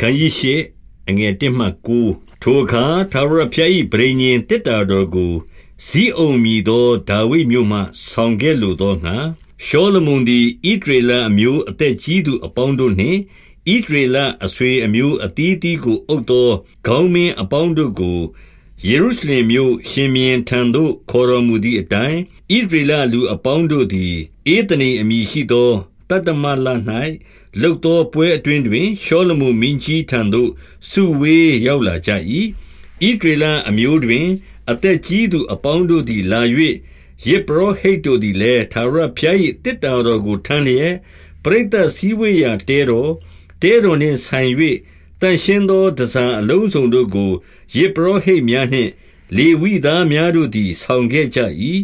ခန်းကြီးရှိအငယ်1မှ9ထိုအခါသာရဖျား၏ဗြိဉ္ဉ်တစ်တာတော်ကိုဇီးအုံမြည်သောဒါဝိဒ်မြို့မှဆောင်ခဲ့လိုသောငါရှောလမုန်သည်ဣဒရေလအမျိုးအသက်ကြီးသူအပေါင်းတို့နှင့်ဣဒရေလအဆွေအမျိုးအသီးသီးကိုအုပ်သောခေါင်းမင်းအပေါင်းတို့ကိုယေရုရှလင်မြို့ရှင်မြင်းထံသို့ခေါ်တော်မူသည့်အတိုင်းဣဒရေလလူအပေါင်းတို့သည်အေသနေအမည်ရှိသော တတမလ၌လုတ်သောပွဲအတွင်းတွင်ရှောလမုန်မင်းကြီးထံသို့စုဝေးရောက်လာကြ၏ဣဒရေလအမျိုးတွင် အသက်ကြီးသူအပေါင်းတို့သည်လာ၍ယေဘရဟိတ်တို့သည်လည်းသာရဖျား၏တစ်တာတော်ကိုထမ်းလျက်ပရိသတ်စည်းဝေးရာတဲတော်တဲတော်နှင့်ဆိုင်၍တန်ရှင်းသောတစားအလုံးစုံတို့ကိုယေဘရဟိတ်များနှင့် လေဝိသားများတို့သည်ဆောင်ခဲ့ကြ၏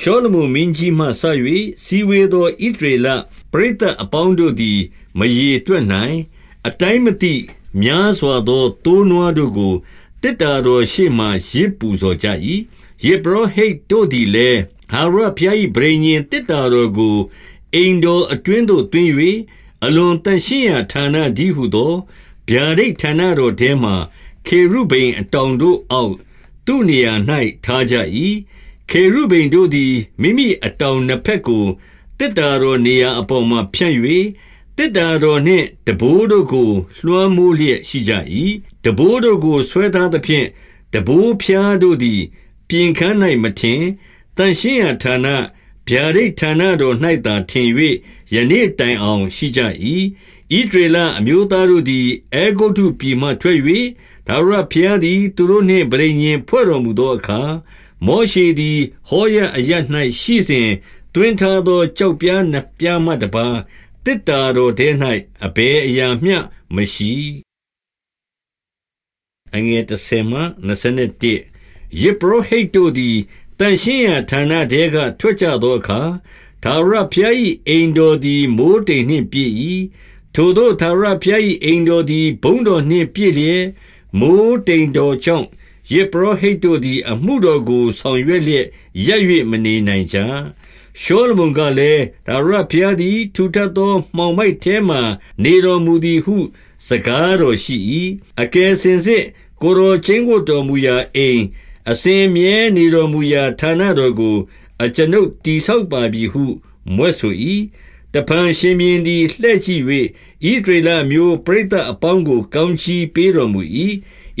ရှောလမုန်မင်းကြီးမှဆ၍စီဝေသောဣဒရေလပရိသတ်အပေါင်းတို့သည် မရေတွက်နိုင် အတိုင်းမသိ များစွာသောတိုးနွားတို့ကိုတစ်တာတော်ရှေ့မှရစ်ပူဇော်ကြ၏ယေဘရဟိတ်တို့သည်လည်းဟာရဖျား၏ဗြိဉ္ဉ်တစ်တာတော်ကို အိမ်တော်အတွင်းသို့တွင်၍အလွန်တန်ရှင်းရာဌာနဒီဟုသော ဗျာဒိတ်ဌာနတော်ထဲမှခေရုဗိန်အတောင်တို့အောက် သူ့နေရာ၌ထားကြ၏ ခေရုဗိန်တို့သည် မိမိအတောင်နှစ်ဖက်ကိုတစ်တာတော်နေရာအပေါ်မှဖြန့်၍တစ်တာတော်နှင့်တဘိုးတို့ကို လွှမ်းမိုးလျက်ရှိကြ၏တဘိုးတို့ကို ဆွဲထားသဖြင့်တဘိုးဖျားတို့သည် ပြင်ခန်း၌မထင်တန်ရှင်းရာဌာန ဗျာဒိတ်ဌာနတော်၌သာထင်၍ယနေ့တိုင်အောင် ရှိကြ၏ဣဒရေလအမျိုးသားတို့သည်အေဂုတ်ထုပြည်မှ ထွက်၍ဒါဝရဖျားသည် သူတို့နှင့်ဗြိဉ္ဉ်ဖွဲ့တော်မူသောအခါ မောရှေသည်ဟောရအရ၌ရှိစဉ်တွင်ထားသောကြောက်ပြားနှပြားမှတပါတစ်တာတော်ထဲ၌အဘယ်အရာမျှမရှိအငယ်30မှ21ယေဘရဟိတ်တို့သည်တန်ရှင်းရာဌာနတဲကထွက်ကြသောအခါသာရဖျား၏အိမ်တော်သည်မိုးတိမ်နှင့်ပြည့်၏ထိုသောသာရဖျား၏အိမ်တော်သည်ဘုံတော်နှင့်ပြည့်လျက်မိုးတိမ်တော်ကြောင့် ယေဘရဟိတ်တို့သည် အမှုတော်ကို ဆောင်ရွက်လျက် ရပ်၍မနေနိုင်ကြ ရှောလမုန်ကလည်းဒါရဖျားသည် ထူထပ်သော မှောင်မိုက်ထဲမှနေတော်မူသည်ဟု စကားတော်ရှိ၏အကယ်စင်စစ် ကိုရောချင်းကိုတော်မူရာအိမ် အစဉ်မြဲနေတော်မူရာဌာနတော်ကို အကျွန်ုပ်တိဆောက်ပါပြီဟုမွဲ့ဆို၏တဖန်ရှင်မြင်းသည် လှဲ့ကြည့်၍ဣဒရေလမျိုး ပရိသတ်အပေါင်းကို ကောင်းချီးပေးတော်မူ၏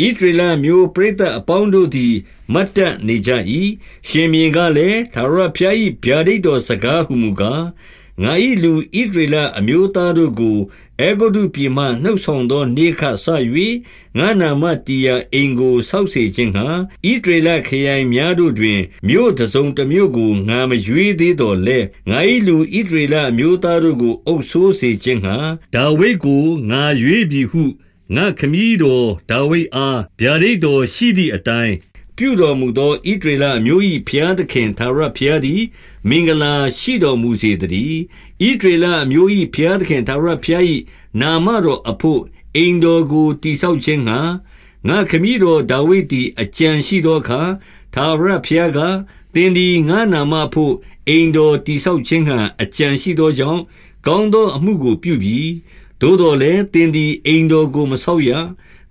ဣဒရေလမျိုးပရိသတ်အပေါင်းတို့သည် မတ်တနေကြ၏ရှင်မြင်းကလည်းသာရဖျား၏ဗျာဒိတ်တော်စကားဟုမူကားငါ၏လူဣဒရေလအမျိုးသားတို့ကိုအေဂုတုပြည်မှနှုတ်ဆောင်သောနေခဆ၍ငါနာမတီယာအိမ်ကိုဆောက်စေခြင်းဟာဣဒရေလခရိုင်များတို့တွင် မြို့တစုံတစ်မြို့ကိုငါမရွေးသေးတော်လဲငါ၏လူဣဒရေလအမျိုးသားတို့ကိုအုပ်ဆိုးစေခြင်းဟာဒါဝိဒ်ကိုငါရွေးပြီဟု ငါခမည်းတော်ဒါဝိဒ်အားဗျာဒိတ်တော်ရှိသည့်အတိုင်းပြုတော်မူသောဣဒရေလအမျိုး၏ဘုရားသခင်သာရဘုရားသည်မင်္ဂလာရှိတော်မူစေတည်းဣဒရေလအမျိုး၏ဘုရားသခင်သာရဘုရား၏နာမတော်အဖို့အိမ်တော်ကိုတိဆောက်ခြင်းငှာငါခမည်းတော်ဒါဝိဒ်သည်အကြံရှိသောအခါသာရဘုရားကသင်သည်ငါနာမဖို့အိမ်တော်တိဆောက်ခြင်းငှာအကြံရှိသောကြောင့်ကောင်းသောအမှုကိုပြုပြီး သို့တော်လည်းသင်သည်အိမ်တော်ကိုမဆောက်ရ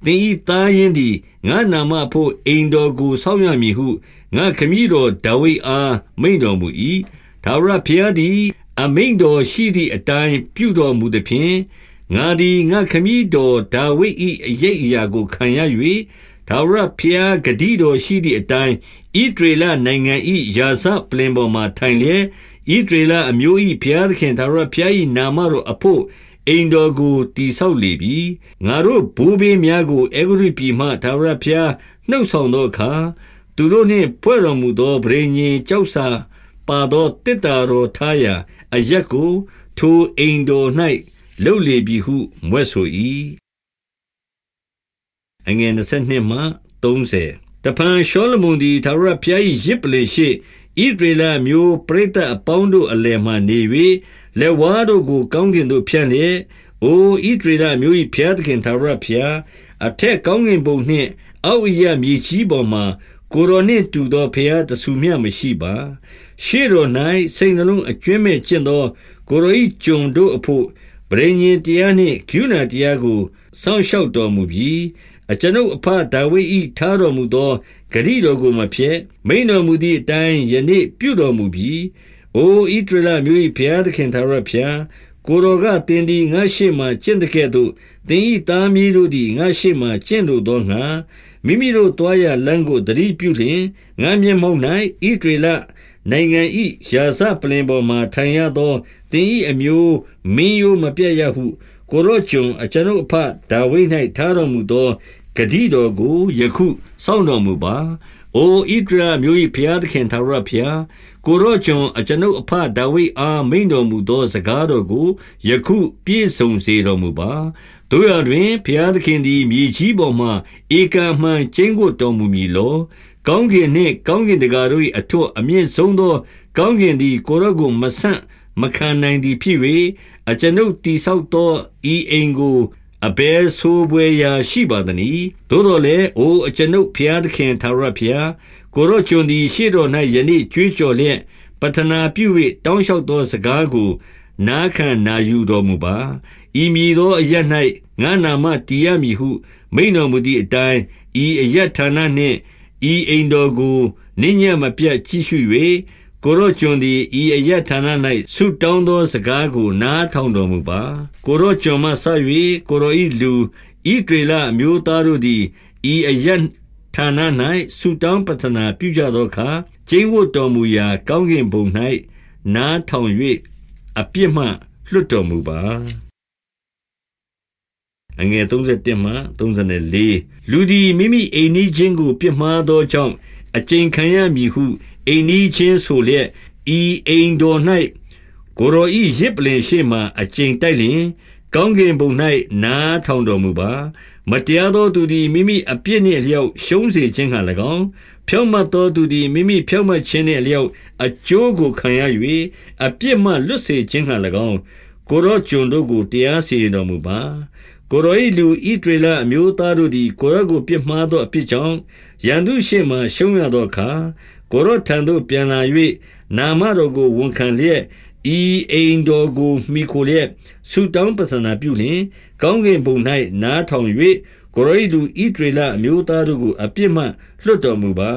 သင်၏သားရင်းသည်ငါနာမဖို့အိမ်တော်ကိုဆောက်ရမည်ဟုငါခမည်းတော်ဒါဝိဒ်အားမိန့်တော်မူ၏ဒါဝရဘုရားသည် အမိန့်တော်ရှိသည့်အတိုင်းပြုတော်မူသည်ဖြင့်ငါသည်ငါခမည်းတော်ဒါဝိဒ်၏အရေးအရာကိုခံရ၍ဒါဝရဘုရားဂတိတော်ရှိသည့်အတိုင်းဣဒရေလနိုင်ငံ၏ယာဇပလင်ပေါ်မှထိုင်လျက်ဣဒရေလအမျိုး၏ဘုရားသခင်ဒါဝရဘုရား၏နာမတော်အဖို့ အိမ်တော်ကိုတိဆောက်လေပြီငါတို့ဘိုးဘေးများကိုအေဂရုပြည်မှဒါဝရဖျားနှုတ်ဆောင်သောအခါသူတို့နှင့်ဖွဲ့တော်မူသောဗြိညင်ကြောက်စာပါသောတစ်တာတော်ထားရာအရက်ကိုထိုအိမ်တော်၌လှုပ်လေပြီဟုမွဲ့ဆို၏အငယ်22မှ30တဖန်ရှောလမုန်သည်ဒါဝရဖျား၏ရစ်ပလေရှိဣဒရေလမျိုးပရိသတ်အပေါင်းတို့အလယ်မှနေ၍ လက်ဝါးတို့ကို ကောင်းကင်သို့ဖြန့်လျက် အိုဣဒရေလမျိုး၏ဘုရားသခင်သာရဘုရား အထက်ကောင်းကင်ဘုံနှင့် အောက်အရမြေကြီးပေါ်မှာ ကိုရောနှင့်တူသော ဘုရားတဆူမြမရှိပါ ရှေ့တော်၌စိတ်နှလုံးအကျွမ်းမဲ့ကျင့်သော ကိုရော၏ဂျုံတို့အဖို့ပရိညင်တရားနှင့်ဂုဏတရားကို စောင့်ရှောက်တော်မူပြီးအကျွန်ုပ်အဖဒါဝိဒ်၏ထားတော်မူသောဂရိတော်ကို မဖျက် မိန်တော်မူသည့်အတိုင်း ယနေ့ပြုတော်မူပြီး အိုဣဒရလမျိုး၏ဘုရားသခင်သာရဖျားကိုတော်ကတင်ဒီငါရှိမှကျင့်တဲ့ကဲ့သို့သင်၏သားမီးတို့သည်ငါရှိမှကျင့်လိုသောငါမိမိတို့တွားရလမ်းကိုတတိပြုလျင်ငါမျက်မှောက်၌ဣဒရလနိုင်ငံ၏ရာဇပလင်ပေါ်မှထိုင်ရသောသင်၏အမျိုးမင်းယိုမပြတ်ရဟု ကိုရောကျွန်အကျွန်ုပ်အဖဒါဝိဒ်၌ထားတော်မူသောဂတိတော်ကိုယခုစောင့်တော်မူပါ။ အိုဣဒရာမျိုး၏ဘုရားသခင်သာရဘုရားကိုရောကျွန်အကျွန်ုပ်အဖဒါဝိဒ်အားမိန်တော်မူသောစကားတော်ကိုယခုပြည့်စုံစေတော်မူပါ။တို့ရတွင်ဘုရားသခင်သည်မြေကြီးပေါ်မှဧကံမှန်ကျင်းကိုတော်မူမည်လော။ကောင်းကင်နှင့်ကောင်းကင်တကာတို့၏အထွတ်အမြင့်ဆုံးသော ကောင်းကင်သည်ကိုရောကိုမဆန့်မခံနိုင်သည်ဖြစ်၍အကျွန်ုပ်တိဆောက်သောဤအိမ်ကို အဘယ်ဆိုးပွဲရာရှိပါသနည်းသို့တော်လည်းအိုအကျွန်ုပ်ဖျားသခင်သာရဖျားကိုရောကျွန်သည်ရှေ့တော်၌ယနေ့ကြွေးကြော်လျက်ပတနာပြု၍တောင်းလျှောက်သောစကားကိုနားခံနာယူတော်မူပါဤမည်သောအရ၌ငါနာမတည်ရမည်ဟု မိန်တော်မူသည့်အတိုင်းဤအရဌာနနှင့်ဤအိမ်တော်ကိုနိညမပြတ်ကြည့်ရှု၍ ကိုရောကျွန်သည်ဤအရဌာန၌ဆုတောင်းသောစကားကိုနားထောင်တော်မူပါကိုရောကျွန်မှဆ၍ကိုရောဤလူဤတွေလအမျိုးသားတို့သည်ဤအရဌာန၌ဆုတောင်းပတနာပြုကြသောအခါကျင်းဝတ်တော်မူရာ ကောင်းကင်ဘုံ၌နားထောင်၍အပြစ်မှလွတ်တော်မူပါအငယ်31မှ34လူသည်မိမိအိမ်နီးချင်းကို ပြစ်မှားသောကြောင့်အကျဉ်ခံရမည်ဟု အိမ်နီးချင်းဆိုလျက်ဤအိမ်တော်၌ကိုရောဤရစ်ပလင်ရှိမှအကျဉ်တိုက်လျင် ကောင်းကင်ဘုံ၌နားထောင်တော်မူပါမတရားသောသူသည်မိမိအပြစ်နှင့်အလျောက်ရှုံးစေခြင်းက၎င်းဖြောင့်မတ်သောသူသည်မိမိဖြောင့်မတ်ခြင်းနှင့်အလျောက်အကျိုးကိုခံရ၍အပြစ်မှလွတ်စေခြင်းက၎င်းကိုရောကျွန်တို့ကိုတရားစီရင်တော်မူပါကိုရော၏လူဣဒေလအမျိုးသားတို့သည်ကိုရောကိုပြစ်မှားသောအပြစ်ကြောင့်ရန်သူရှိမှရှုံးရသောအခါ ကိုရောထံသို့ပြန်လာ၍နာမတော်ကိုဝန်ခံလျက်ဤအိမ်တော်ကိုမိခိုလျက်ဆုတောင်းပတနာပြုလျင် ကောင်းကင်ဘုံ၌နားထောင်၍ကိုရောလူဣဒရေလအမျိုးသားတို့ကိုအပြစ်မှလွတ်တော်မူပါ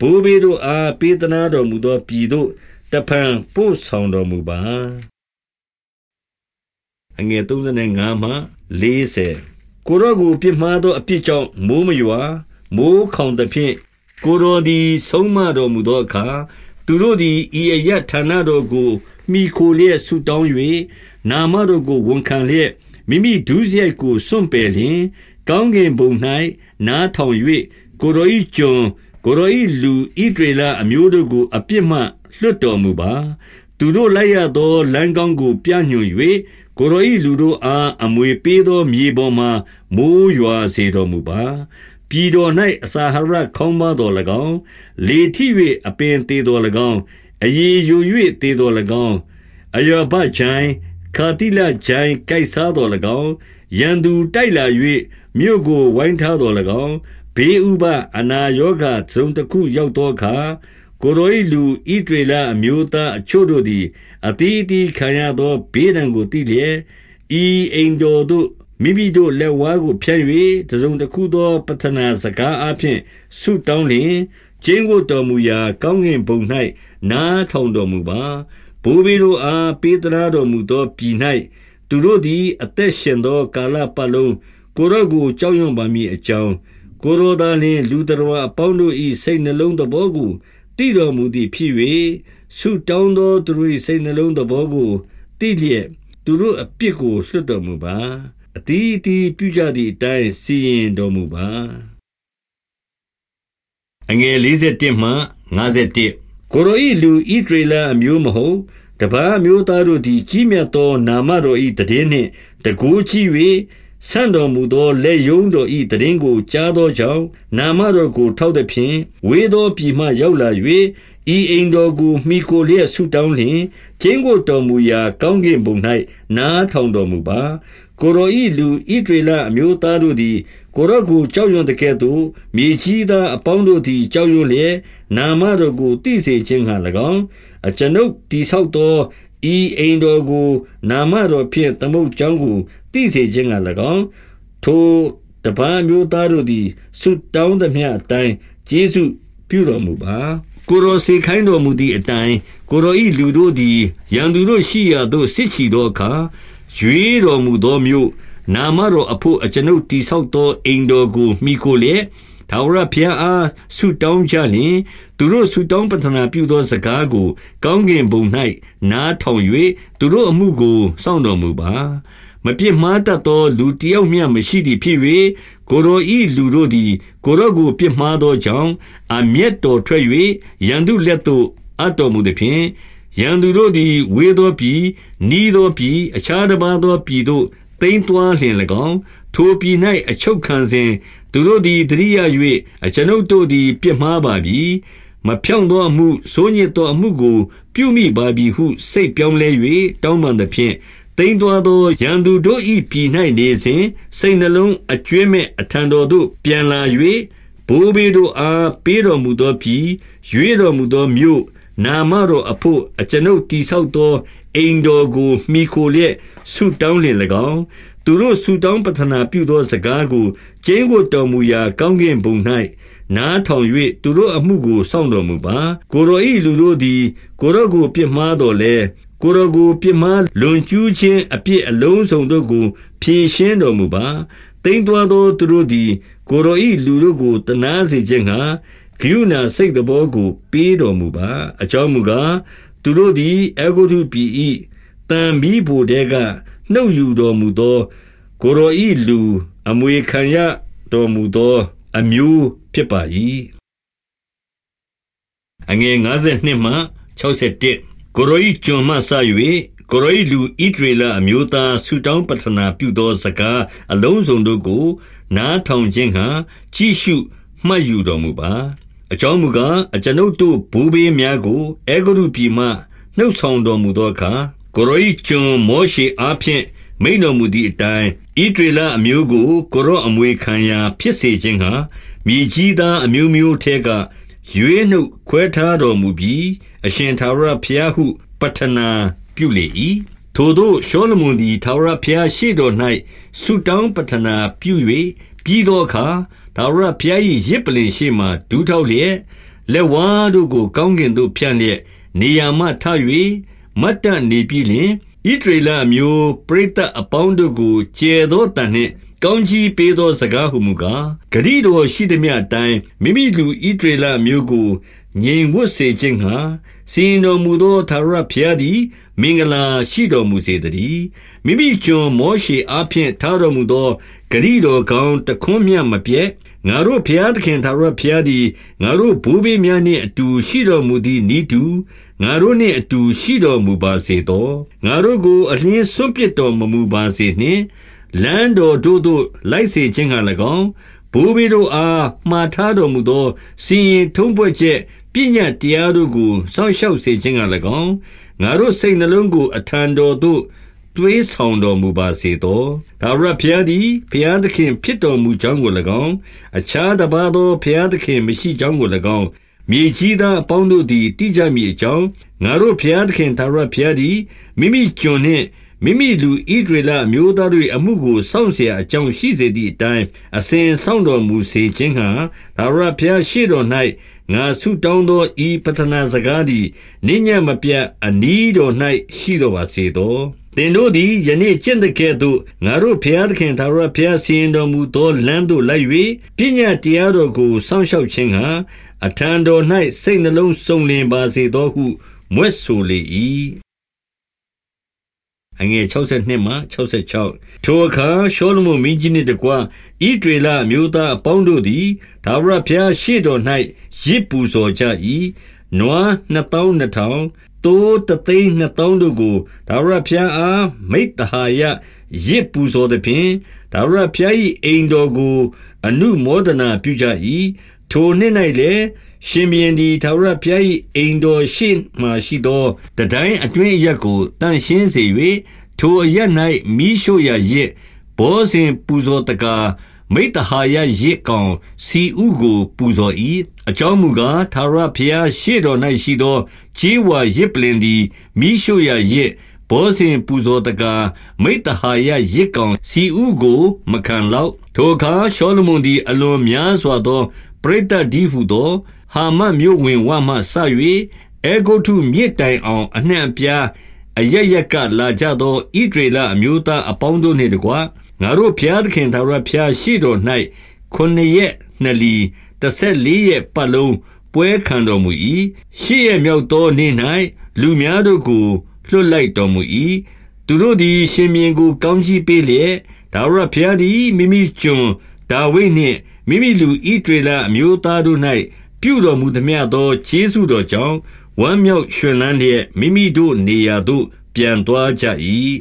ဘိုးဘေးတို့အားပေးသနာတော်မူသောပြည်သို့တဖန်ပို့ဆောင်တော်မူပါအငယ်35မှ40ကိုရောကိုပြစ်မှားသောအပြစ်ကြောင့်မိုးမရွာမိုးခေါင်သဖြင့် ကိုတော်သည်ဆုံးမတော်မူသောအခါသူတို့သည်ဤအရဌာနတော်ကိုမိခိုလျက်ဆုတောင်း၍နာမတော်ကိုဝန်ခံလျက်မိမိဒုစရိုက်ကိုစွန့်ပယ်လျင် ကောင်းကင်ဘုံ၌နားထောင်၍ကိုတော်၏ကျွန်ကိုတော်၏လူဣဒရေလအမျိုးတို့ကိုအပြစ်မှလွတ်တော်မူပါ သူတို့လိုက်ရသောလမ်းကောင်းကို ပြညွှန်၍ကိုရောဤလူတို့အားအမွေပေးသောမြေပေါ်မှမိုးရွာစေတော်မူပါ ပြည်တော်၌အစာဟရခေါင်းပါတော်၎င်းလေထိ၍အပင်သေးတော်၎င်းအယေယူ၍သေးတော်၎င်းအယောဘချိုင်ခါတိလချိုင်ကိုက်စားတော်၎င်းရန်သူတိုက်လာ၍မြို့ကိုဝိုင်းထားတော်၎င်းဘေးဥပအနာယောဂသုံးတစ်ခုရောက်သောအခါကိုရိုဤလူဣဒေလအမျိုးသားအချို့တို့သည်အတီးတီခံရသောဘေးဒဏ်ကိုသိလျက်ဤအိမ်တော်သို့ မိမိတို့လက်ဝါးကိုဖြန့်၍တစုံတစ်ခုသောပတနာစကားအဖြစ်ဆုတောင်းလျင်ကျင်းကိုတော်မူရာကောင်းကင်ဘုံ၌နားထောင်တော်မူပါဘိုးဘေးတို့အားပေးသနာတော်မူသောပြည်၌သူတို့သည်အသက်ရှင်သောကာလပတ်လုံးကိုရော့ကိုကြောက်ရွံ့ပါမည်အကြောင်းကိုရောသာလျှင်လူတော်အပေါင်းတို့၏စိတ်နှလုံးသဘောကိုတည်တော်မူသည်ဖြစ်၍ဆုတောင်းသောသူတို့၏စိတ်နှလုံးသဘောကိုတည်လျက်သူတို့အပြစ်ကိုလွှတ်တော်မူပါ အတီးတီးပြုကြသည့်အတိုင်းစီရင်တော်မူပါအငယ်41မှ51ကိုရိုဤလူဣဒရေလအမျိုးမဟုတ်တပားမျိုးသားတို့သည်ကြီးမြတ်သောနာမတော်၏တည်င်းနှင့်တကူကြီး၍ဆန့်တော်မူသောလက်ယုံတော်၏တည်င်းကိုကြားသောကြောင့်နာမတော်ကိုထောက်သည်ဖြင့်ဝေသောပြည်မှရောက်လာ၍ဤအိမ်တော်ကိုမိကိုလျက်ဆုတောင်းလျင်ကျင်းကိုတော်မူရာ ကောင်းကင်ဘုံ၌နားထောင်တော်မူပါ ကိုရောဤလူဣဒရေလအမျိုးသားတို့သည် ကိုရောကိုကြောက်ရွံ့တဲ့ကဲ့သို့မြေကြီးသားအပေါင်းတို့သည် ကြောက်ရွံ့လျက်နာမတော်ကိုသိစေခြင်းဟံ၎င်းအကျွန်ုပ်တိဆောက်သောဤအိမ်တော်ကို နာမတော်ဖြင့်သမုတ်ကြောင်းကိုသိစေခြင်းက၎င်းထိုတပန်းမျိုးသားတို့သည်ဆုတောင်းသမျှအတိုင်းကျေးဇူးပြုတော်မူပါကိုရောစေခိုင်းတော်မူသည့်အတိုင်းကိုရောဤလူတို့သည်ရန်သူတို့ရှိရာသို့စစ်ချီသောအခါ ရွေးတော်မူသောမျိုးနာမတော်အဖို့အကျွန်ုပ်တိဆောက်သောအိမ်တော်ကိုမိကိုလျက်ထာဝရဘုရားအားဆုတောင်းကြလျင်သူတို့ဆုတောင်းပတနာပြုသောစကားကို ကောင်းကင်ဘုံ၌နားထောင်၍သူတို့အမှုကိုစောင့်တော်မူပါ မပြစ်မှားတတ်သော လူတယောက်မျှမရှိသည်ဖြစ်၍ကိုရောဤလူတို့သည် ကိုရောကိုပြစ်မှားသောကြောင့်အမျက်တော်ထွက်၍ရန်သူလက်သို့အပ်တော်မူသည်ဖြင့် ရန်သူတို့သည် ဝေသောပြည် နီးသောပြည် အခြားတစ်ပါးသောပြည်သို့တိမ်သွာလျင်၎င်း ထိုပြည်၌အချုပ်ခံစဉ် သူတို့သည်တရိယာ၍အကျွန်ုပ်တို့သည် ပြစ်မှားပါပြီ မဖြောင့်သောအမှု ဆိုးညစ်သောအမှုကို ပြုမိပါပြီဟု စိတ်ပြောင်းလဲ၍တောင်းပန်သဖြင့်တိမ်သွာသော ရန်သူတို့၏ပြည်၌နေစဉ် စိတ်နှလုံးအကျွမ်းမဲ့ အထံတော်သို့ ပြန်လာ၍ဘိုးဘေးတို့အား ပေးတော်မူသောပြည် ရွေတော်မူသောမြို့ နာမတော်အဖို့အကျွန်ုပ်တိဆောက်သောအိမ်တော်ကိုမိခိုလျက်ဆုတောင်းလင်၎င်းသူတို့ဆုတောင်းပတနာပြုသောစကားကိုကျင်းကိုတော်မူရာကောင်းကင်ဘုံ၌နားထောင်၍သူတို့အမှုကိုစောင့်တော်မူပါ ကိုရောဤလူတို့သည် ကိုရောကိုပြစ်မှားတော်လဲကိုရောကိုပြစ်မှားလွန်ကျူးခြင်းအပြစ်အလုံးစုံတို့ကိုဖြေရှင်းတော်မူပါတိမ်သွာသောသူတို့သည် ကိုရောဤလူတို့ကိုတနာစေခြင်းငှာ ဂိယုဏစိတ်တော်ကို ပေးတော်မူပါအကြောင်းမူကားသူတို့သည်အေဂုတုပြည်၏တန်မီးဘူတဲကနှုတ်ယူတော်မူသော ကိုရောဤလူ အမွေခံရတော်မူသော အမျိုးဖြစ်ပါ၏အငယ်52မှ61ကိုရောဤကျွန်မှဆ၍ကိုရောဤလူဣဒရေလအမျိုးသားဆူတောင်းပတနာပြုသောစကားအလုံးစုံတို့ကို နားထောင်ခြင်းဟံကြည့်ရှုမှတ်ယူတော်မူပါ အကြောင်းမူကား အကျွန်ုပ်တို့ဘူဘေးများကိုအေဂရုပြည်မှ နှုတ်ဆောင်တော်မူသောအခါ ကိုရောဤကျွန်မောရှေအားဖြင့် မိန်တော်မူသည့်အတိုင်းဣဒရေလအမျိုးကို ကိုရောအမွေခံရာ ဖြစ်စေခြင်းဟာမြေကြီးသားအမျိုးမျိုးထဲက ရွေးနှုတ်ခွဲထားတော်မူပြီးအရှင်သာရဘုရားဟုပတနာပြုလေ၏ထိုသို့ရှောလမုန်သည်သာရဘုရားရှေ့တော်၌ဆုတောင်းပတနာပြု၍ပြီးသောအခါ ထာဝရဘုရား၏ရစ်ပလင်ရှိမှဒူးထောက်လျက်လက်ဝါးတို့ကို ကောင်းကင်သို့ဖြန့်လျက်နေရာမှထ၍မတ်တနေပြီလျင်ဣဒရေလအမျိုးပရိသတ်အပေါင်းတို့ကိုကျဲသောတန်နှင့်ကောင်းကြီးပေးသောစကားဟုမူကားဂရိတော်ရှိသည်မြအတိုင်းမိမိလူဣဒရေလအမျိုးကိုငြိမ်ဝတ်စေခြင်းဟာစီရင်တော်မူသောသာရဘုရားသည် မင်္ဂလာရှိတော်မူစေတည်းမိမိကျွန်မောရှေအားဖြင့်ထားတော်မူသောဂရိတော်ကောင်းတခွန်းမြတ်မပြည့် ငါတို့ဘုရားသခင်သာရဘုရားသည်ငါတို့ဘိုးဘေးများနှင့်အတူရှိတော်မူသည့်ဤတူငါတို့နှင့်အတူရှိတော်မူပါစေသောငါတို့ကိုအလင်းစွန့်ပစ်တော်မမူပါစေနှင့်လမ်းတော်တို့သို့လိုက်စေခြင်းဟံ၎င်းဘိုးဘေးတို့အားမှားထားတော်မူသောစီရင်ထုံးဖွဲ့ချက်ပညာတရားတို့ကိုစောင့်ရှောက်စေခြင်းဟံ၎င်းငါတို့စိတ်နှလုံးကိုအထံတော်သို့ တွေးဆောင်တော်မူပါစေသောဒါဝရဘုရားသည်ဘုရားသခင်ဖြစ်တော်မူကြောင်းကို၎င်းအခြားတပါသောဘုရားသခင်မရှိကြောင်းကို၎င်းမြေကြီးသားအပေါင်းတို့သည်တိကြမည်အကြောင်းငါတို့ဘုရားသခင်သာရဘုရားသည်မိမိကျွန်နှင့်မိမိလူဣဒရေလမျိုးသားတို့အမှုကိုစောင့်เสียအကြောင်းရှိစေသည့်အတိုင်းအစဉ်စောင့်တော်မူစေခြင်းဟံသာရဘုရားရှိတော်၌ငါဆုတောင်းသောဤပတနာစကားသည်နိညာမပြတ်အနီးတော်၌ရှိတော်ပါစေသော သင်တို့သည်ယနေ့ကျင့်တဲ့ကဲ့သို့ငါတို့ဘုရားသခင်သာရဘုရားစီရင်တော်မူသောလမ်းသို့လိုက်၍ပညာတရားတော်ကိုစောင့်ရှောက်ခြင်းဟံအထံတော်၌စိတ်နှလုံးစုံလင်ပါစေသောဟုမွဲ့ဆိုလေ၏အငယ်62မှ66ထိုအခါရှောလမုန်မင်းကြီးနှင့်တကွဣဒေလမျိုးသားအပေါင်းတို့သည်ဒါဝရဘုရားရှေ့တော်၌ရစ်ပူဇော်ကြ၏နွား2200 တိုးတသိန်း2000တို့ကိုဒါဝရဘုရားအားမိတ္တဟာယရစ်ပူဇော်သည်ဖြင့်ဒါဝရဘုရား၏အိမ်တော်ကို အနုမောဒနာပြုကြ၏ထိုနှစ်၌လည်းရှင်ဘီရင်သည်ထာဝရဘုရား၏အိမ်တော်ရှိမှရှိသောတတိုင်းအတွင်းအရက်ကိုတန်ရှင်းစေ၍ထိုအရက်၌မိရှို့ရာရစ်ဘောဇင်ပူဇော်တကာ မိတ္တဟာယရစ်ကောင်စီဥကိုပူဇော်၏အကြောင်းမူကားသာရဘုရားရှေ့တော်၌ရှိသောခြေဝါရစ်ပလင်သည်မိရှုရာရစ်ဘောဇင်ပူဇော်တကားမိတ္တဟာယရစ်ကောင်စီဥကိုမခံလောက်ထိုအခါရှောလမုန်သည်အလွန်များစွာသောပရိသတ်ဒီဟုသောဟာမတ်မြို့ဝင်ဝမှဆ၍အေဂုတ်ထုမြစ်တိုင်အောင်အနှံ့အပြားအရရက်ကလာကြသောဣဒရေလအမျိုးသားအပေါင်းတို့နှင့်တကွ ငါတို့ဘုရားသခင်သာရဘုရားရှိတော်၌ခုနှစ်ရက်နှစ်လီတစ်ဆက်လေးရက်ပတ်လုံးပွဲခံတော်မူ၏ရှေ့ရမြောက်သောနေ့၌လူများတို့ကိုလွတ်လိုက်တော်မူ၏သူတို့သည် ရှင်မြင်းကို ကောင်းကြီးပေးလျက်ဒါဝရဘုရားသည်မိမိကျွန်ဒါဝိဒ်နှင့်မိမိလူဣဒရေလအမျိုးသားတို့၌ပြုတော်မူသမျှသောခြေဆုတော်ကြောင့်ဝမ်းမြောက်ရွှင်လန်းလျက်မိမိတို့နေရာသို့ပြန်သွားကြ၏